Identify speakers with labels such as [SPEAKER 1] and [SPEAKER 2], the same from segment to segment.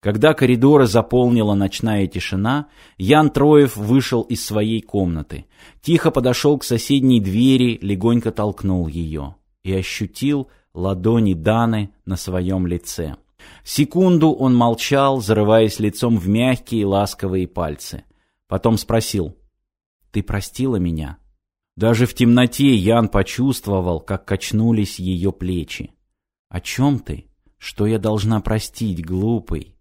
[SPEAKER 1] Когда коридоры заполнила ночная тишина, Ян Троев вышел из своей комнаты, тихо подошел к соседней двери, легонько толкнул ее и ощутил ладони Даны на своем лице. Секунду он молчал, зарываясь лицом в мягкие ласковые пальцы. Потом спросил, «Ты простила меня?» Даже в темноте Ян почувствовал, как качнулись ее плечи. «О чем ты? Что я должна простить, глупый?»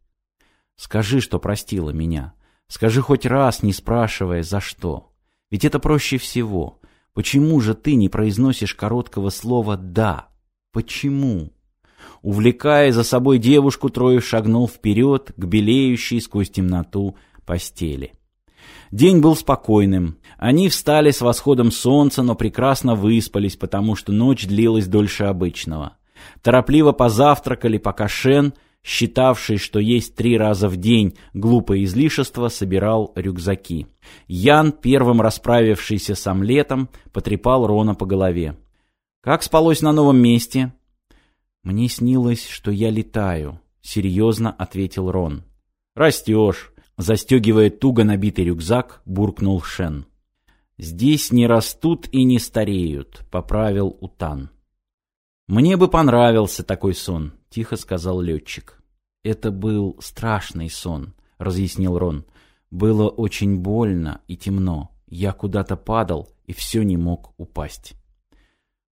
[SPEAKER 1] Скажи, что простила меня. Скажи хоть раз, не спрашивая, за что. Ведь это проще всего. Почему же ты не произносишь короткого слова «да»? Почему? Увлекая за собой девушку, Троев шагнул вперед к белеющей сквозь темноту постели. День был спокойным. Они встали с восходом солнца, но прекрасно выспались, потому что ночь длилась дольше обычного. Торопливо позавтракали, пока Шен — считавший, что есть три раза в день глупое излишество, собирал рюкзаки. Ян, первым расправившийся с омлетом, потрепал Рона по голове. «Как спалось на новом месте?» «Мне снилось, что я летаю», — серьезно ответил Рон. «Растешь», — застегивая туго набитый рюкзак, буркнул Шен. «Здесь не растут и не стареют», — поправил Утан. «Мне бы понравился такой сон», — тихо сказал летчик. «Это был страшный сон», — разъяснил Рон. «Было очень больно и темно. Я куда-то падал и все не мог упасть».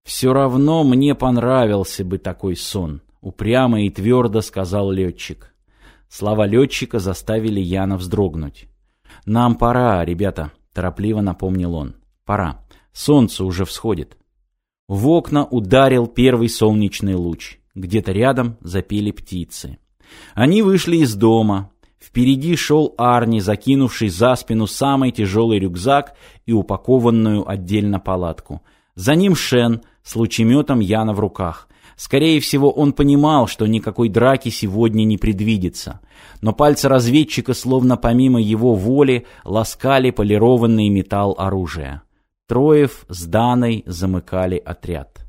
[SPEAKER 1] «Все равно мне понравился бы такой сон», — упрямо и твердо сказал летчик. Слова летчика заставили Яна вздрогнуть. «Нам пора, ребята», — торопливо напомнил он. «Пора. Солнце уже всходит». В окна ударил первый солнечный луч. Где-то рядом запели птицы. Они вышли из дома. Впереди шел Арни, закинувший за спину самый тяжелый рюкзак и упакованную отдельно палатку. За ним Шен с лучеметом Яна в руках. Скорее всего, он понимал, что никакой драки сегодня не предвидится. Но пальцы разведчика, словно помимо его воли, ласкали полированный металл оружия. Троев с Даной замыкали отряд.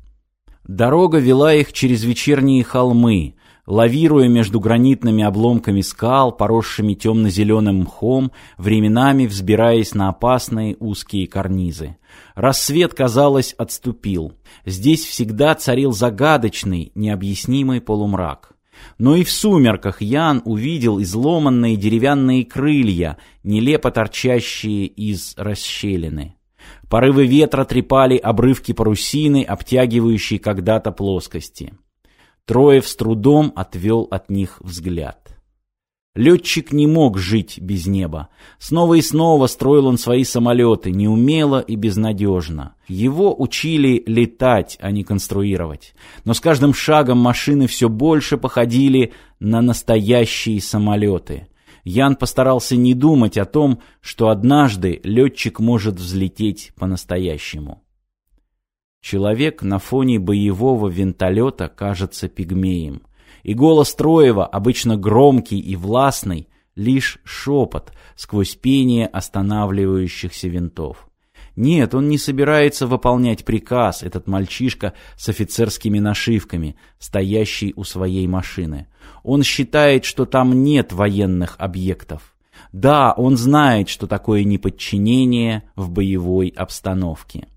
[SPEAKER 1] Дорога вела их через вечерние холмы, лавируя между гранитными обломками скал, поросшими темно-зеленым мхом, временами взбираясь на опасные узкие карнизы. Рассвет, казалось, отступил. Здесь всегда царил загадочный, необъяснимый полумрак. Но и в сумерках Ян увидел изломанные деревянные крылья, нелепо торчащие из расщелины. Порывы ветра трепали обрывки парусины, обтягивающие когда-то плоскости. Троев с трудом отвел от них взгляд. Летчик не мог жить без неба. Снова и снова строил он свои самолеты, неумело и безнадежно. Его учили летать, а не конструировать. Но с каждым шагом машины все больше походили на настоящие самолеты. Ян постарался не думать о том, что однажды летчик может взлететь по-настоящему. Человек на фоне боевого винтолета кажется пигмеем. И голос Троева, обычно громкий и властный, лишь шепот сквозь пение останавливающихся винтов. Нет, он не собирается выполнять приказ, этот мальчишка с офицерскими нашивками, стоящий у своей машины. Он считает, что там нет военных объектов. Да, он знает, что такое неподчинение в боевой обстановке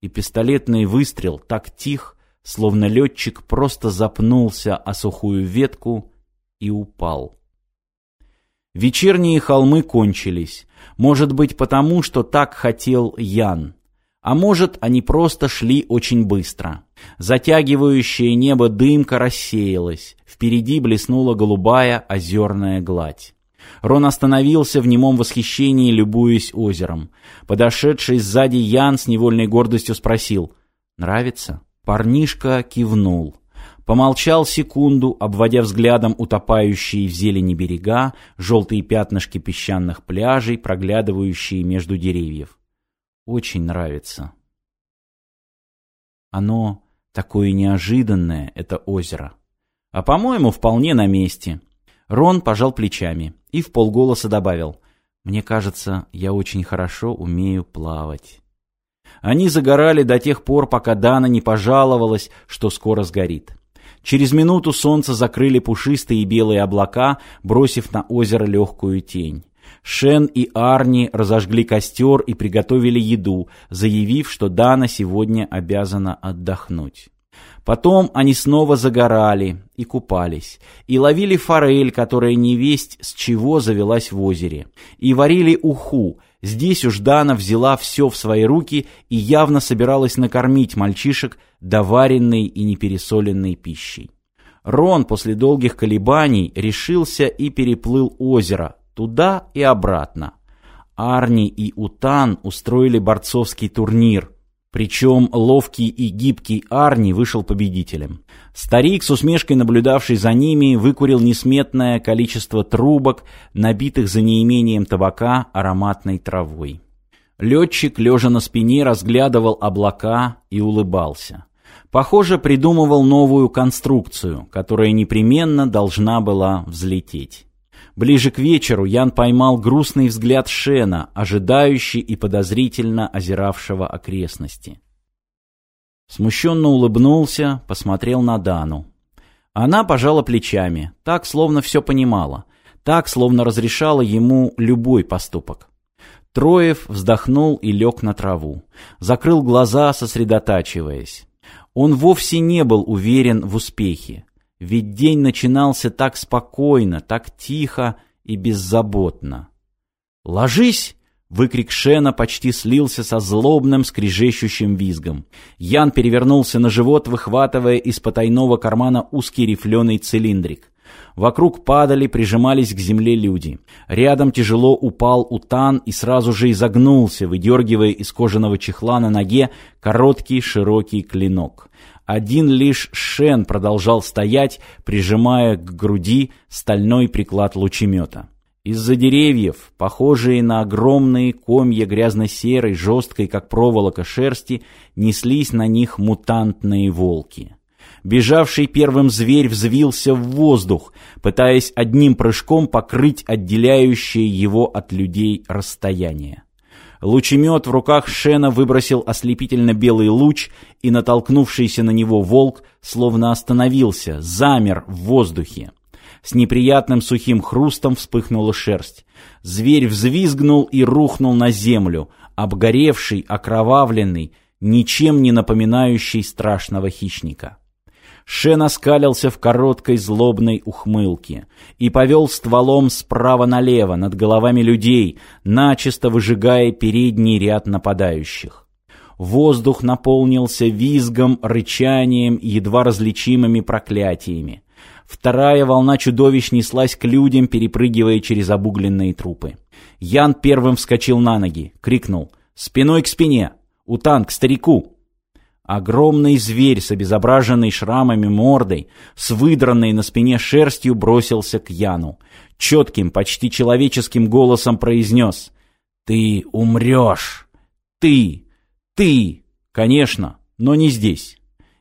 [SPEAKER 1] и пистолетный выстрел так тих, словно летчик просто запнулся о сухую ветку и упал. Вечерние холмы кончились, может быть потому, что так хотел Ян, а может они просто шли очень быстро. Затягивающее небо дымка рассеялась, впереди блеснула голубая озерная гладь. Рон остановился в немом восхищении, любуясь озером. Подошедший сзади Ян с невольной гордостью спросил «Нравится?». Парнишка кивнул. Помолчал секунду, обводя взглядом утопающие в зелени берега, желтые пятнышки песчаных пляжей, проглядывающие между деревьев. «Очень нравится». Оно такое неожиданное, это озеро. А, по-моему, вполне на месте. Рон пожал плечами и в полголоса добавил «Мне кажется, я очень хорошо умею плавать». Они загорали до тех пор, пока Дана не пожаловалась, что скоро сгорит. Через минуту солнце закрыли пушистые белые облака, бросив на озеро легкую тень. Шен и Арни разожгли костер и приготовили еду, заявив, что Дана сегодня обязана отдохнуть. Потом они снова загорали и купались, и ловили форель, которая не весть с чего завелась в озере, и варили уху. Здесь уж Дана взяла все в свои руки и явно собиралась накормить мальчишек доваренной и непересоленной пищей. Рон после долгих колебаний решился и переплыл озеро, туда и обратно. Арни и Утан устроили борцовский турнир – причем ловкий и гибкий Арни вышел победителем. Старик, с усмешкой наблюдавший за ними, выкурил несметное количество трубок, набитых за неимением табака ароматной травой. Летчик, лежа на спине, разглядывал облака и улыбался. Похоже, придумывал новую конструкцию, которая непременно должна была взлететь. Ближе к вечеру Ян поймал грустный взгляд Шена, ожидающий и подозрительно озиравшего окрестности. Смущенно улыбнулся, посмотрел на Дану. Она пожала плечами, так, словно все понимала, так, словно разрешала ему любой поступок. Троев вздохнул и лег на траву, закрыл глаза, сосредотачиваясь. Он вовсе не был уверен в успехе. Ведь день начинался так спокойно, так тихо и беззаботно. «Ложись!» — выкрик Шена почти слился со злобным скрежещущим визгом. Ян перевернулся на живот, выхватывая из потайного кармана узкий рифленый цилиндрик. Вокруг падали, прижимались к земле люди. Рядом тяжело упал Утан и сразу же изогнулся, выдергивая из кожаного чехла на ноге короткий широкий клинок. Один лишь Шен продолжал стоять, прижимая к груди стальной приклад лучемета. Из-за деревьев, похожие на огромные комья грязно-серой, жесткой, как проволока шерсти, неслись на них мутантные волки. Бежавший первым зверь взвился в воздух, пытаясь одним прыжком покрыть отделяющее его от людей расстояние. Лучемет в руках Шена выбросил ослепительно белый луч, и натолкнувшийся на него волк словно остановился, замер в воздухе. С неприятным сухим хрустом вспыхнула шерсть. Зверь взвизгнул и рухнул на землю, обгоревший, окровавленный, ничем не напоминающий страшного хищника. Шен оскалился в короткой злобной ухмылке и повел стволом справа налево над головами людей, начисто выжигая передний ряд нападающих. Воздух наполнился визгом, рычанием и едва различимыми проклятиями. Вторая волна чудовищ неслась к людям, перепрыгивая через обугленные трупы. Ян первым вскочил на ноги, крикнул «Спиной к спине! Утан, к старику!» Огромный зверь с обезображенной шрамами мордой, с выдранной на спине шерстью бросился к Яну. Четким, почти человеческим голосом произнес «Ты умрешь! Ты! Ты!» «Конечно, но не здесь!»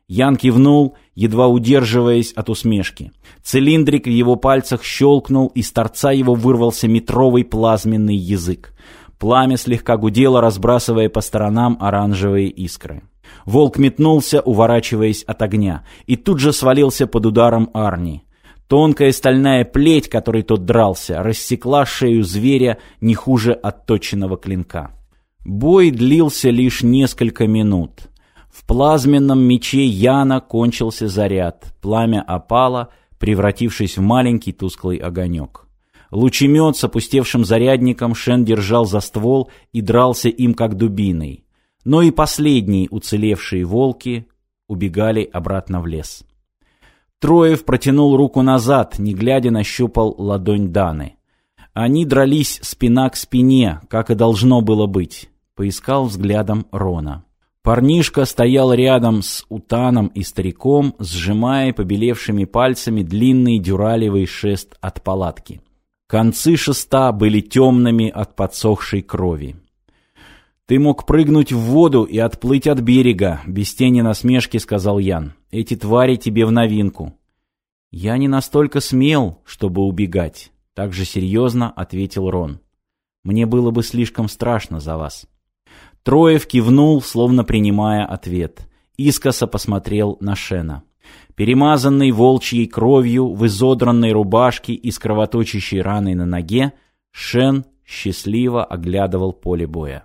[SPEAKER 1] Ян кивнул, едва удерживаясь от усмешки. Цилиндрик в его пальцах щелкнул, и с торца его вырвался метровый плазменный язык. Пламя слегка гудело, разбрасывая по сторонам оранжевые искры. Волк метнулся, уворачиваясь от огня, и тут же свалился под ударом Арни. Тонкая стальная плеть, которой тот дрался, рассекла шею зверя не хуже отточенного клинка. Бой длился лишь несколько минут. В плазменном мече Яна кончился заряд, пламя опало, превратившись в маленький тусклый огонек. Лучемет с опустевшим зарядником Шен держал за ствол и дрался им как дубиной но и последние уцелевшие волки убегали обратно в лес. Троев протянул руку назад, не глядя нащупал ладонь Даны. Они дрались спина к спине, как и должно было быть. Поискал взглядом Рона. Парнишка стоял рядом с Утаном и стариком, сжимая побелевшими пальцами длинный дюралевый шест от палатки. Концы шеста были темными от подсохшей крови. «Ты мог прыгнуть в воду и отплыть от берега», — без тени насмешки сказал Ян. «Эти твари тебе в новинку». «Я не настолько смел, чтобы убегать», — так же серьезно ответил Рон. «Мне было бы слишком страшно за вас». Троев кивнул, словно принимая ответ. Искоса посмотрел на Шена. Перемазанный волчьей кровью, в изодранной рубашке и с кровоточащей раной на ноге, Шен счастливо оглядывал поле боя.